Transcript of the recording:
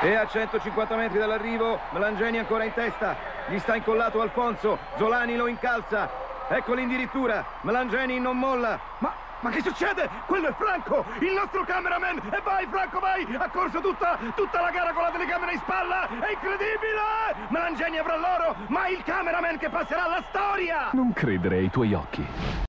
E a 150 metri dall'arrivo, Melangeni ancora in testa. Gli sta incollato Alfonso. Zolani lo incalza. Ecco l'indirittura. Melangeni non molla. Ma, ma che succede? Quello è Franco, il nostro cameraman. E vai, Franco, vai! Ha corso tutta, tutta la gara con la telecamera in spalla. È incredibile! Melangeni avrà l'oro, ma il cameraman che passerà alla storia! Non credere ai tuoi occhi.